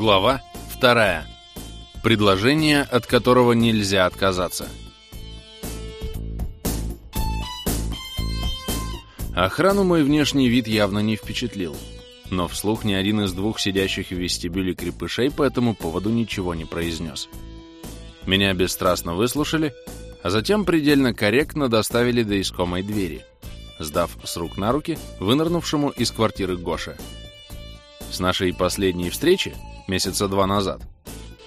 Глава вторая. Предложение, от которого нельзя отказаться. Охрану мой внешний вид явно не впечатлил, но вслух ни один из двух сидящих в вестибюле крепышей по этому поводу ничего не произнес. Меня бесстрастно выслушали, а затем предельно корректно доставили до искомой двери, сдав с рук на руки вынырнувшему из квартиры Гоше. С нашей последней встречи, месяца два назад,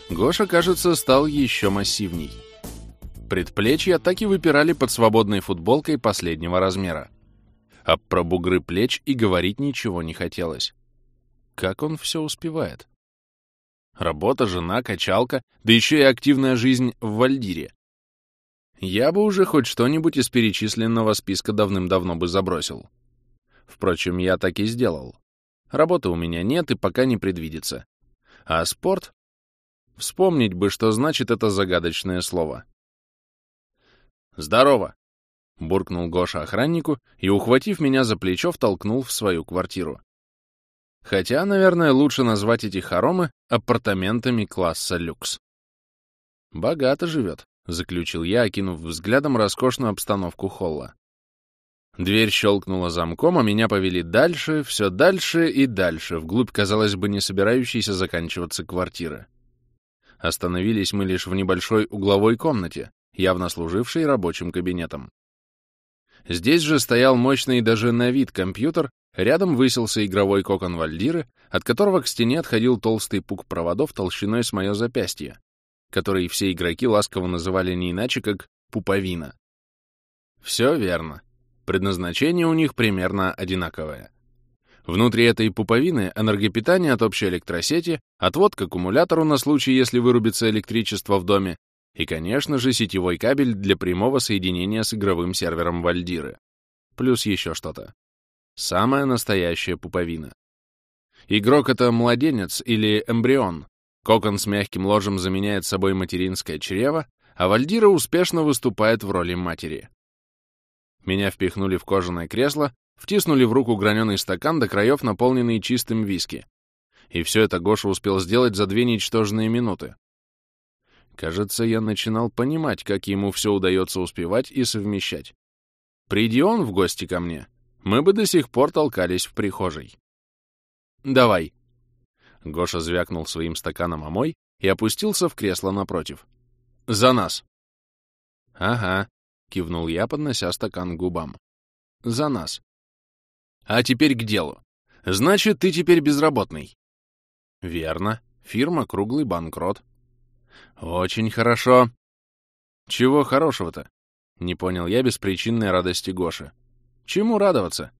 Гоша, кажется, стал еще массивней. Предплечья так и выпирали под свободной футболкой последнего размера. А про бугры плеч и говорить ничего не хотелось. Как он все успевает? Работа, жена, качалка, да еще и активная жизнь в Вальдире. Я бы уже хоть что-нибудь из перечисленного списка давным-давно бы забросил. Впрочем, я так и сделал. Работы у меня нет и пока не предвидится. А спорт? Вспомнить бы, что значит это загадочное слово. «Здорово!» — буркнул Гоша охраннику и, ухватив меня за плечо, втолкнул в свою квартиру. Хотя, наверное, лучше назвать эти хоромы апартаментами класса люкс. «Богато живет», — заключил я, окинув взглядом роскошную обстановку холла. Дверь щелкнула замком, а меня повели дальше, все дальше и дальше, вглубь, казалось бы, не собирающейся заканчиваться квартиры. Остановились мы лишь в небольшой угловой комнате, явно служившей рабочим кабинетом. Здесь же стоял мощный даже на вид компьютер, рядом высился игровой кокон Вальдиры, от которого к стене отходил толстый пук проводов толщиной с мое запястье, который все игроки ласково называли не иначе, как пуповина. Все верно. Предназначение у них примерно одинаковое. Внутри этой пуповины энергопитание от общей электросети, отвод к аккумулятору на случай, если вырубится электричество в доме, и, конечно же, сетевой кабель для прямого соединения с игровым сервером Вальдиры. Плюс еще что-то. Самая настоящая пуповина. Игрок — это младенец или эмбрион. Кокон с мягким ложем заменяет собой материнское чрево, а Вальдира успешно выступает в роли матери. Меня впихнули в кожаное кресло, втиснули в руку граненый стакан до краев, наполненный чистым виски. И все это Гоша успел сделать за две ничтожные минуты. Кажется, я начинал понимать, как ему все удается успевать и совмещать. Приди он в гости ко мне, мы бы до сих пор толкались в прихожей. «Давай». Гоша звякнул своим стаканом о мой и опустился в кресло напротив. «За нас». «Ага», кивнул я, поднося стакан к губам. За нас. А теперь к делу. Значит, ты теперь безработный. Верно. Фирма «Круглый банкрот». Очень хорошо. Чего хорошего-то? Не понял я беспричинной радости Гоши. Чему радоваться?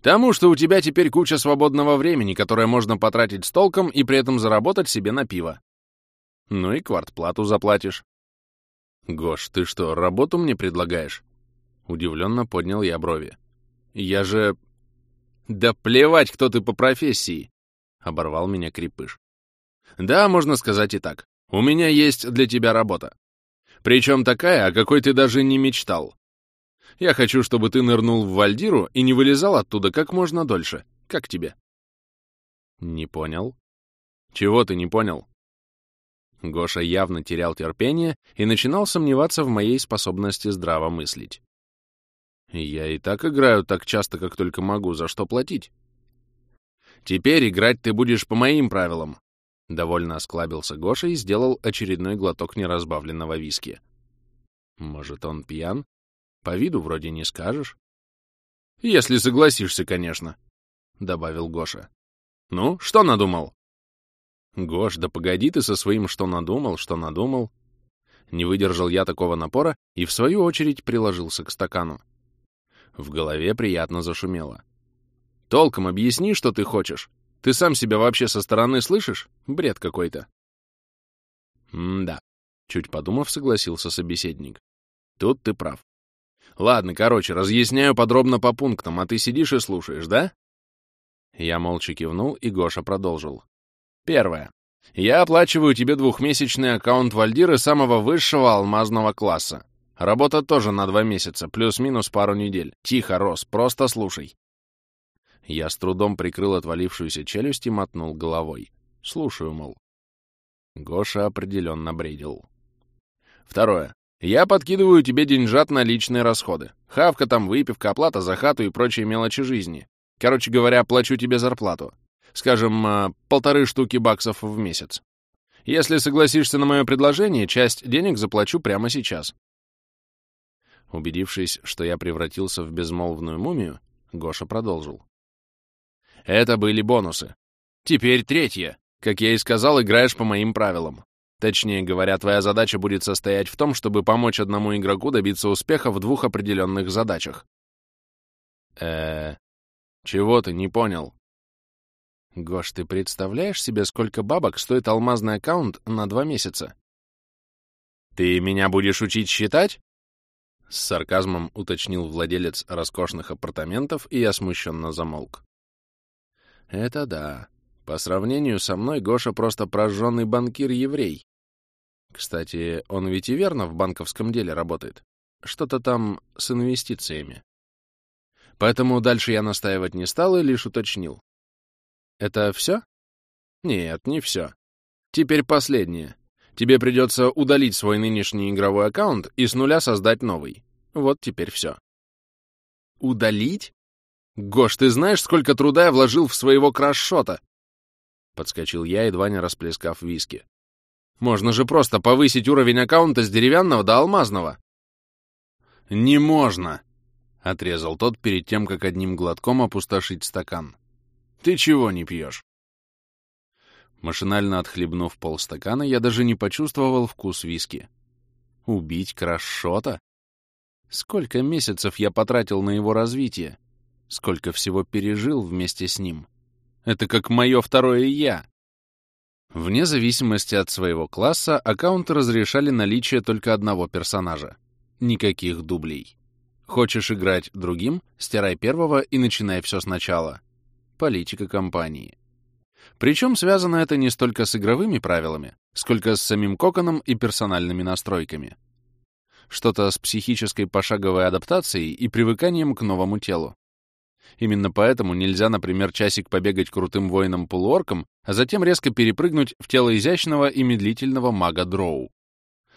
Тому, что у тебя теперь куча свободного времени, которое можно потратить с толком и при этом заработать себе на пиво. Ну и квартплату заплатишь. «Гош, ты что, работу мне предлагаешь?» Удивленно поднял я брови. «Я же...» «Да плевать, кто ты по профессии!» — оборвал меня крепыш. «Да, можно сказать и так. У меня есть для тебя работа. Причем такая, о какой ты даже не мечтал. Я хочу, чтобы ты нырнул в Вальдиру и не вылезал оттуда как можно дольше. Как тебе?» «Не понял». «Чего ты не понял?» Гоша явно терял терпение и начинал сомневаться в моей способности здраво мыслить. Я и так играю так часто, как только могу, за что платить. Теперь играть ты будешь по моим правилам. Довольно осклабился Гоша и сделал очередной глоток неразбавленного виски. Может, он пьян? По виду вроде не скажешь. Если согласишься, конечно, — добавил Гоша. Ну, что надумал? Гош, да погоди ты со своим «что надумал, что надумал». Не выдержал я такого напора и, в свою очередь, приложился к стакану. В голове приятно зашумело. «Толком объясни, что ты хочешь. Ты сам себя вообще со стороны слышишь? Бред какой-то». «М-да», — чуть подумав, согласился собеседник. «Тут ты прав. Ладно, короче, разъясняю подробно по пунктам, а ты сидишь и слушаешь, да?» Я молча кивнул, и Гоша продолжил. Первое. Я оплачиваю тебе двухмесячный аккаунт Вальдиры самого высшего алмазного класса. Работа тоже на два месяца, плюс-минус пару недель. Тихо, Рос, просто слушай. Я с трудом прикрыл отвалившуюся челюсть и мотнул головой. Слушаю, мол. Гоша определенно бредил. Второе. Я подкидываю тебе деньжат на личные расходы. Хавка там, выпивка, оплата за хату и прочие мелочи жизни. Короче говоря, плачу тебе зарплату. Скажем, э, полторы штуки баксов в месяц. Если согласишься на мое предложение, часть денег заплачу прямо сейчас. Убедившись, что я превратился в безмолвную мумию, Гоша продолжил. Это были бонусы. Теперь третье. Как я и сказал, играешь по моим правилам. Точнее говоря, твоя задача будет состоять в том, чтобы помочь одному игроку добиться успеха в двух определенных задачах. э чего ты не понял? Гош, ты представляешь себе, сколько бабок стоит алмазный аккаунт на два месяца? Ты меня будешь учить считать? С сарказмом уточнил владелец роскошных апартаментов, и я смущенно замолк. Это да. По сравнению со мной Гоша просто прожженный банкир-еврей. Кстати, он ведь и верно в банковском деле работает. Что-то там с инвестициями. Поэтому дальше я настаивать не стал и лишь уточнил. Это все? Нет, не все. Теперь последнее. Тебе придется удалить свой нынешний игровой аккаунт и с нуля создать новый. Вот теперь все. Удалить? Гош, ты знаешь, сколько труда я вложил в своего краш-шота? Подскочил я, едва не расплескав виски. Можно же просто повысить уровень аккаунта с деревянного до алмазного. Не можно, отрезал тот перед тем, как одним глотком опустошить стакан. Ты чего не пьешь? Машинально отхлебнув полстакана, я даже не почувствовал вкус виски. Убить Крашота? Сколько месяцев я потратил на его развитие? Сколько всего пережил вместе с ним? Это как мое второе «я». Вне зависимости от своего класса, аккаунты разрешали наличие только одного персонажа. Никаких дублей. Хочешь играть другим — стирай первого и начинай все сначала. Политика компании. Причем связано это не столько с игровыми правилами, сколько с самим коконом и персональными настройками. Что-то с психической пошаговой адаптацией и привыканием к новому телу. Именно поэтому нельзя, например, часик побегать крутым воином-полуорком, а затем резко перепрыгнуть в тело изящного и медлительного мага Дроу.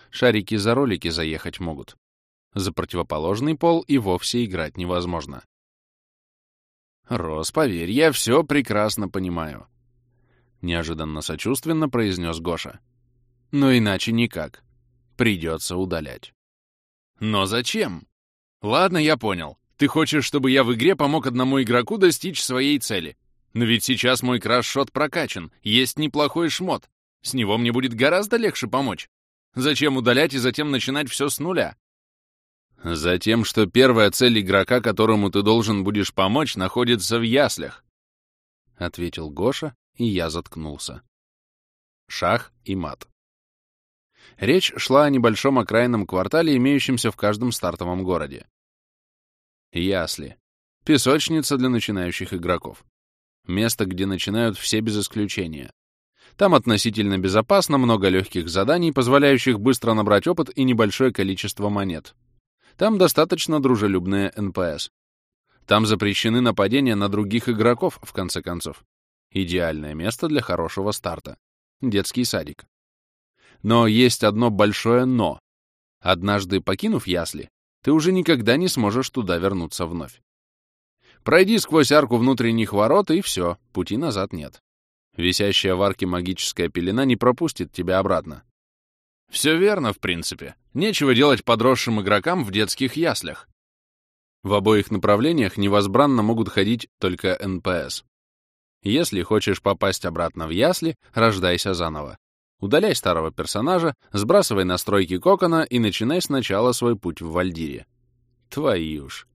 Шарики за ролики заехать могут. За противоположный пол и вовсе играть невозможно. «Рос, поверь, я все прекрасно понимаю неожиданно сочувственно произнес Гоша. Но иначе никак. Придется удалять. Но зачем? Ладно, я понял. Ты хочешь, чтобы я в игре помог одному игроку достичь своей цели. Но ведь сейчас мой краш-шот прокачан, есть неплохой шмот. С него мне будет гораздо легче помочь. Зачем удалять и затем начинать все с нуля? Затем, что первая цель игрока, которому ты должен будешь помочь, находится в яслях, — ответил Гоша, и я заткнулся. Шах и мат. Речь шла о небольшом окраинном квартале, имеющемся в каждом стартовом городе. Ясли. Песочница для начинающих игроков. Место, где начинают все без исключения. Там относительно безопасно, много легких заданий, позволяющих быстро набрать опыт и небольшое количество монет. Там достаточно дружелюбные НПС. Там запрещены нападения на других игроков, в конце концов. Идеальное место для хорошего старта. Детский садик. Но есть одно большое «но». Однажды покинув ясли, ты уже никогда не сможешь туда вернуться вновь. Пройди сквозь арку внутренних ворот, и все, пути назад нет. Висящая в арке магическая пелена не пропустит тебя обратно. Все верно, в принципе. Нечего делать подросшим игрокам в детских яслях. В обоих направлениях невозбранно могут ходить только НПС. Если хочешь попасть обратно в ясли, рождайся заново. Удаляй старого персонажа, сбрасывай настройки кокона и начинай сначала свой путь в Вальдире. Твою ж.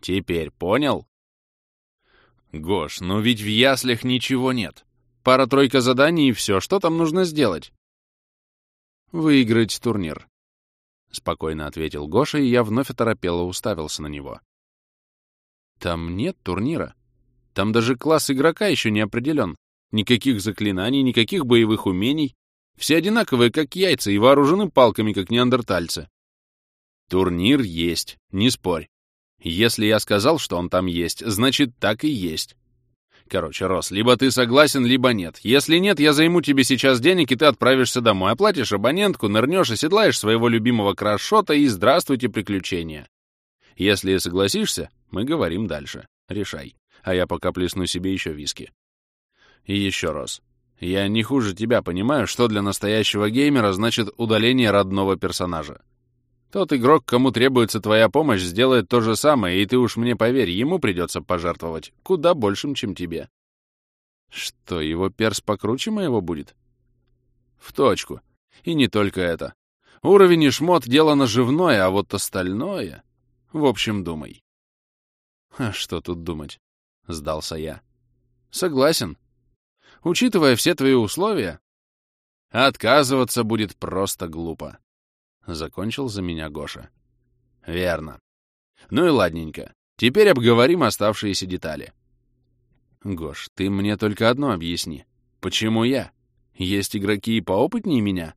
Теперь понял? Гош, ну ведь в яслях ничего нет. Пара-тройка заданий и все. Что там нужно сделать? Выиграть турнир. Спокойно ответил Гоша, и я вновь оторопело уставился на него. Там нет турнира. Там даже класс игрока еще не определен. Никаких заклинаний, никаких боевых умений. Все одинаковые, как яйца, и вооружены палками, как неандертальцы. Турнир есть, не спорь. Если я сказал, что он там есть, значит, так и есть. Короче, Рос, либо ты согласен, либо нет. Если нет, я займу тебе сейчас денег, и ты отправишься домой, оплатишь абонентку, нырнешь, оседлаешь своего любимого крашота и здравствуйте приключения. Если согласишься, мы говорим дальше. Решай. А я пока плесну себе еще виски. И еще раз. Я не хуже тебя понимаю, что для настоящего геймера значит удаление родного персонажа. Тот игрок, кому требуется твоя помощь, сделает то же самое, и ты уж мне поверь, ему придется пожертвовать куда большим, чем тебе. Что, его перс покруче моего будет? В точку. И не только это. Уровень и шмот — дело наживное, а вот остальное... В общем, думай. А что тут думать? Сдался я. Согласен. Учитывая все твои условия, отказываться будет просто глупо. — закончил за меня Гоша. «Верно. Ну и ладненько. Теперь обговорим оставшиеся детали». «Гош, ты мне только одно объясни. Почему я? Есть игроки и поопытнее меня?»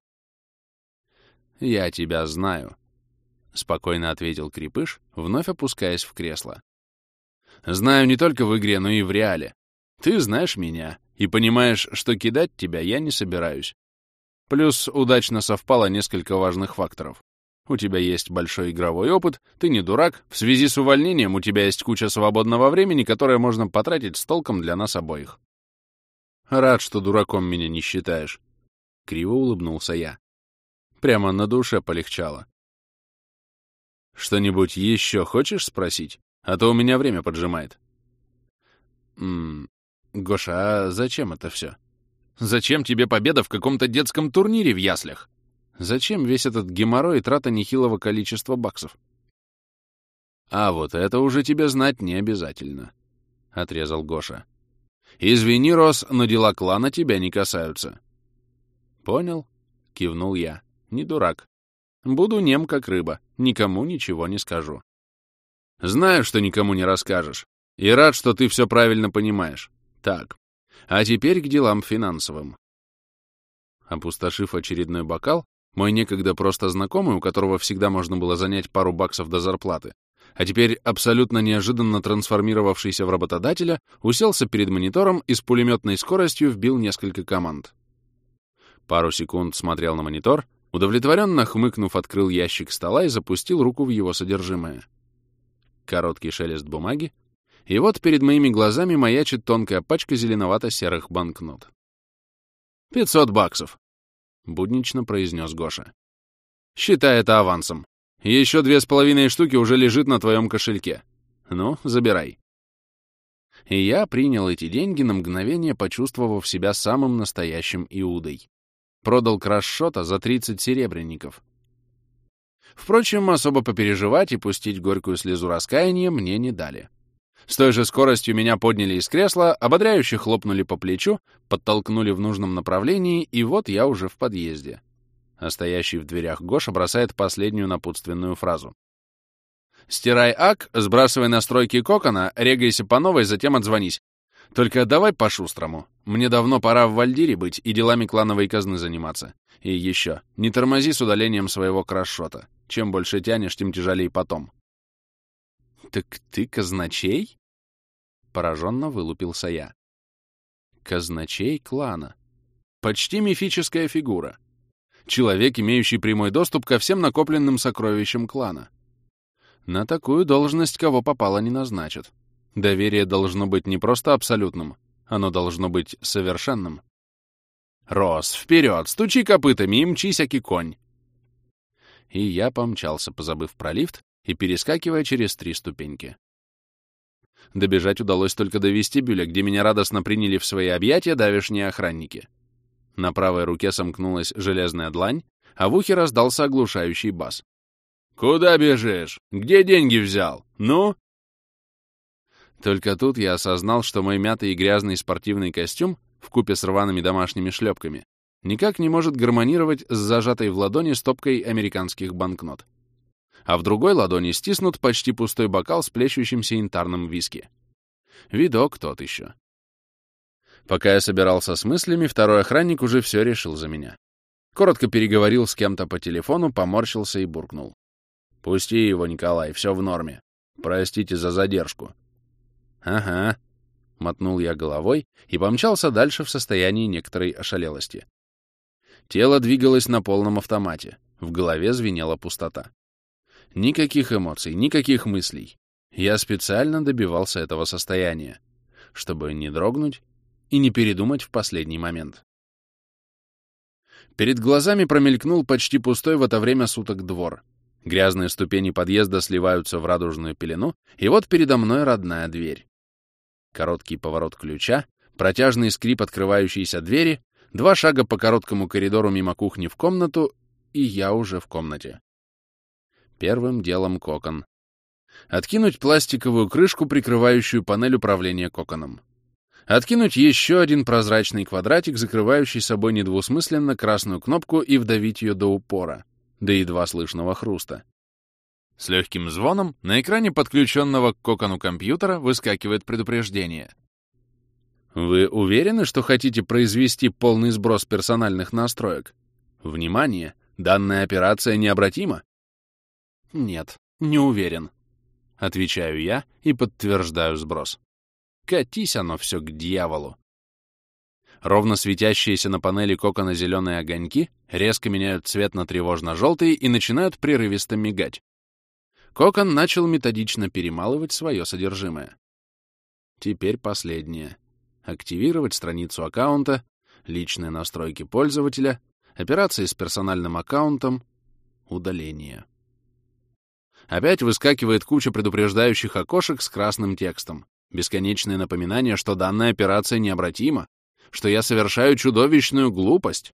«Я тебя знаю», — спокойно ответил Крепыш, вновь опускаясь в кресло. «Знаю не только в игре, но и в реале. Ты знаешь меня и понимаешь, что кидать тебя я не собираюсь. Плюс удачно совпало несколько важных факторов. У тебя есть большой игровой опыт, ты не дурак, в связи с увольнением у тебя есть куча свободного времени, которое можно потратить с толком для нас обоих. Рад, что дураком меня не считаешь. Криво улыбнулся я. Прямо на душе полегчало. Что-нибудь еще хочешь спросить? А то у меня время поджимает. Ммм, Гоша, а зачем это все? Зачем тебе победа в каком-то детском турнире в яслях? Зачем весь этот геморрой и трата нехилого количества баксов? А вот это уже тебе знать не обязательно, — отрезал Гоша. Извини, Рос, но дела клана тебя не касаются. Понял? — кивнул я. Не дурак. Буду нем, как рыба, никому ничего не скажу. Знаю, что никому не расскажешь, и рад, что ты все правильно понимаешь. Так, а теперь к делам финансовым. Опустошив очередной бокал, мой некогда просто знакомый, у которого всегда можно было занять пару баксов до зарплаты, а теперь абсолютно неожиданно трансформировавшийся в работодателя, уселся перед монитором и с пулеметной скоростью вбил несколько команд. Пару секунд смотрел на монитор, удовлетворенно хмыкнув, открыл ящик стола и запустил руку в его содержимое. Короткий шелест бумаги, и вот перед моими глазами маячит тонкая пачка зеленовато-серых банкнот. «Пятьсот баксов», — буднично произнес Гоша. «Считай это авансом. Еще две с половиной штуки уже лежит на твоем кошельке. Ну, забирай». И я принял эти деньги на мгновение, почувствовав себя самым настоящим Иудой. Продал краш-шота за 30 серебряников. Впрочем, особо попереживать и пустить горькую слезу раскаяния мне не дали. С той же скоростью меня подняли из кресла, ободряюще хлопнули по плечу, подтолкнули в нужном направлении, и вот я уже в подъезде. А стоящий в дверях Гоша бросает последнюю напутственную фразу. «Стирай ак, сбрасывай настройки кокона, регайся по новой, затем отзвонись. Только давай по-шустрому. Мне давно пора в Вальдире быть и делами клановой казны заниматься. И еще, не тормози с удалением своего крашшота. Чем больше тянешь, тем тяжелее потом. «Так ты казначей?» Пораженно вылупился я. Казначей клана. Почти мифическая фигура. Человек, имеющий прямой доступ ко всем накопленным сокровищам клана. На такую должность кого попало не назначат. Доверие должно быть не просто абсолютным, оно должно быть совершенным. «Рос, вперед! Стучи копытами и мчись, конь!» И я помчался, позабыв про лифт, и перескакивая через три ступеньки. Добежать удалось только до вестибюля, где меня радостно приняли в свои объятия давешние охранники. На правой руке сомкнулась железная длань, а в ухе раздался оглушающий бас. «Куда бежишь? Где деньги взял? Ну?» Только тут я осознал, что мой мятый и грязный спортивный костюм, вкупе с рваными домашними шлепками, никак не может гармонировать с зажатой в ладони стопкой американских банкнот а в другой ладони стиснут почти пустой бокал с плещущимся янтарным виски. Видок тот еще. Пока я собирался с мыслями, второй охранник уже все решил за меня. Коротко переговорил с кем-то по телефону, поморщился и буркнул. «Пусти его, Николай, все в норме. Простите за задержку». «Ага», Мотнул я головой и помчался дальше в состоянии некоторой ошалелости. Тело двигалось на полном автомате, в голове звенела пустота. Никаких эмоций, никаких мыслей. Я специально добивался этого состояния, чтобы не дрогнуть и не передумать в последний момент. Перед глазами промелькнул почти пустой в это время суток двор. Грязные ступени подъезда сливаются в радужную пелену, и вот передо мной родная дверь. Короткий поворот ключа, протяжный скрип открывающейся двери, два шага по короткому коридору мимо кухни в комнату, и я уже в комнате. Первым делом кокон. Откинуть пластиковую крышку, прикрывающую панель управления коконом. Откинуть еще один прозрачный квадратик, закрывающий собой недвусмысленно красную кнопку и вдавить ее до упора, до едва слышного хруста. С легким звоном на экране подключенного к кокону компьютера выскакивает предупреждение. Вы уверены, что хотите произвести полный сброс персональных настроек? Внимание! Данная операция необратима? Нет, не уверен. Отвечаю я и подтверждаю сброс. Катись оно все к дьяволу. Ровно светящиеся на панели кокона зеленые огоньки резко меняют цвет на тревожно-желтый и начинают прерывисто мигать. Кокон начал методично перемалывать свое содержимое. Теперь последнее. Активировать страницу аккаунта, личные настройки пользователя, операции с персональным аккаунтом, удаление. Опять выскакивает куча предупреждающих окошек с красным текстом. Бесконечное напоминание, что данная операция необратима, что я совершаю чудовищную глупость.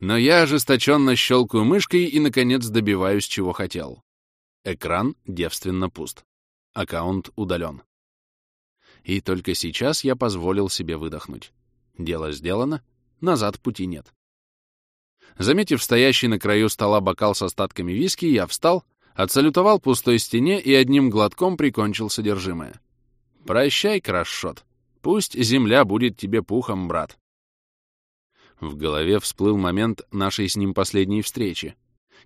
Но я ожесточенно щелкаю мышкой и, наконец, добиваюсь, чего хотел. Экран девственно пуст. Аккаунт удален. И только сейчас я позволил себе выдохнуть. Дело сделано, назад пути нет. Заметив стоящий на краю стола бокал с остатками виски, я встал, отсалютовал пустой стене и одним глотком прикончил содержимое. «Прощай, крашшот. Пусть земля будет тебе пухом, брат». В голове всплыл момент нашей с ним последней встречи,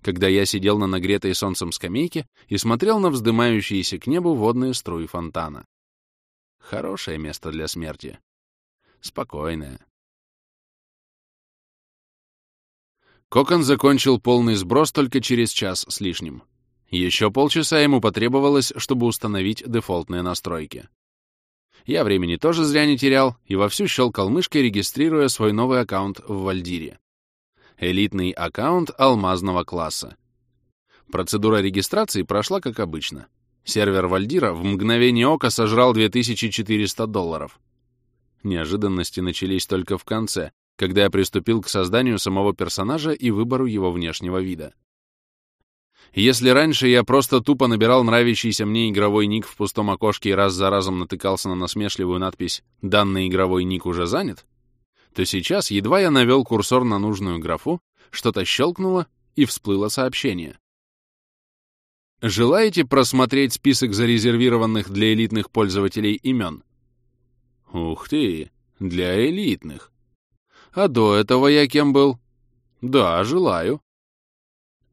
когда я сидел на нагретой солнцем скамейке и смотрел на вздымающиеся к небу водные струи фонтана. Хорошее место для смерти. Спокойное. Кокон закончил полный сброс только через час с лишним. Еще полчаса ему потребовалось, чтобы установить дефолтные настройки. Я времени тоже зря не терял и вовсю щелкал мышкой, регистрируя свой новый аккаунт в Вальдире. Элитный аккаунт алмазного класса. Процедура регистрации прошла как обычно. Сервер Вальдира в мгновение ока сожрал 2400 долларов. Неожиданности начались только в конце, когда я приступил к созданию самого персонажа и выбору его внешнего вида. Если раньше я просто тупо набирал нравящийся мне игровой ник в пустом окошке и раз за разом натыкался на насмешливую надпись «Данный игровой ник уже занят», то сейчас, едва я навел курсор на нужную графу, что-то щелкнуло и всплыло сообщение. Желаете просмотреть список зарезервированных для элитных пользователей имен? Ух ты, для элитных. А до этого я кем был? Да, желаю.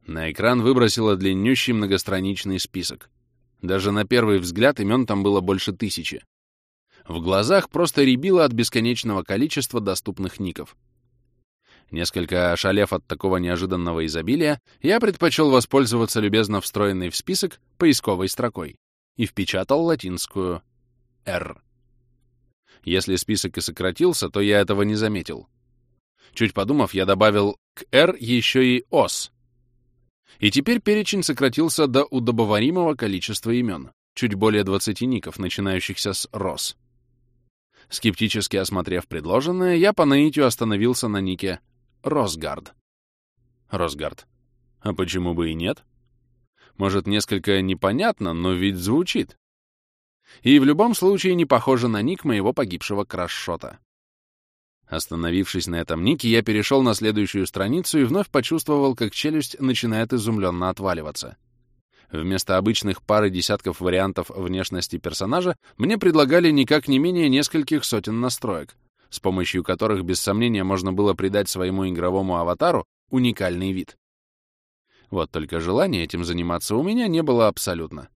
На экран выбросило длиннющий многостраничный список. Даже на первый взгляд имен там было больше тысячи. В глазах просто рябило от бесконечного количества доступных ников. Несколько ошалев от такого неожиданного изобилия, я предпочел воспользоваться любезно встроенной в список поисковой строкой и впечатал латинскую «R». Если список и сократился, то я этого не заметил. Чуть подумав, я добавил к R еще и ОС. И теперь перечень сократился до удобоваримого количества имен, чуть более 20 ников, начинающихся с РОС. Скептически осмотрев предложенное, я по наитию остановился на нике Росгард. Росгард. А почему бы и нет? Может, несколько непонятно, но ведь звучит. И в любом случае не похоже на ник моего погибшего крашшота. Остановившись на этом нике, я перешел на следующую страницу и вновь почувствовал, как челюсть начинает изумленно отваливаться. Вместо обычных пары десятков вариантов внешности персонажа мне предлагали никак не менее нескольких сотен настроек, с помощью которых без сомнения можно было придать своему игровому аватару уникальный вид. Вот только желания этим заниматься у меня не было абсолютно.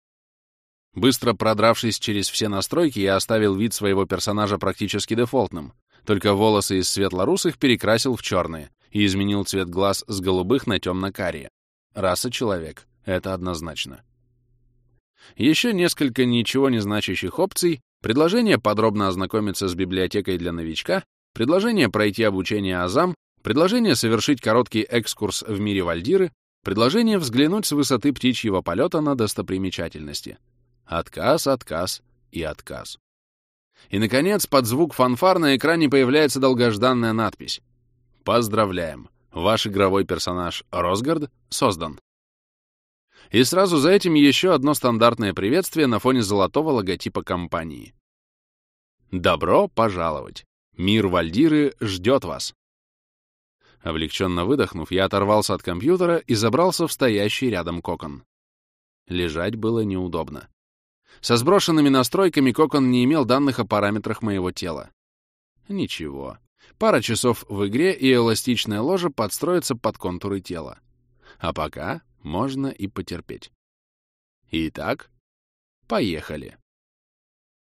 Быстро продравшись через все настройки, я оставил вид своего персонажа практически дефолтным, только волосы из светло-русых перекрасил в черные и изменил цвет глаз с голубых на темно-карие. Раса человек, это однозначно. Еще несколько ничего не значащих опций, предложение подробно ознакомиться с библиотекой для новичка, предложение пройти обучение Азам, предложение совершить короткий экскурс в мире Вальдиры, предложение взглянуть с высоты птичьего полета на достопримечательности. Отказ, отказ и отказ. И, наконец, под звук фанфар на экране появляется долгожданная надпись. Поздравляем! Ваш игровой персонаж Росгард создан. И сразу за этим еще одно стандартное приветствие на фоне золотого логотипа компании. Добро пожаловать! Мир Вальдиры ждет вас! Облегченно выдохнув, я оторвался от компьютера и забрался в стоящий рядом кокон. Лежать было неудобно. Со сброшенными настройками кокон не имел данных о параметрах моего тела. Ничего. Пара часов в игре, и эластичная ложа подстроится под контуры тела. А пока можно и потерпеть. Итак, поехали.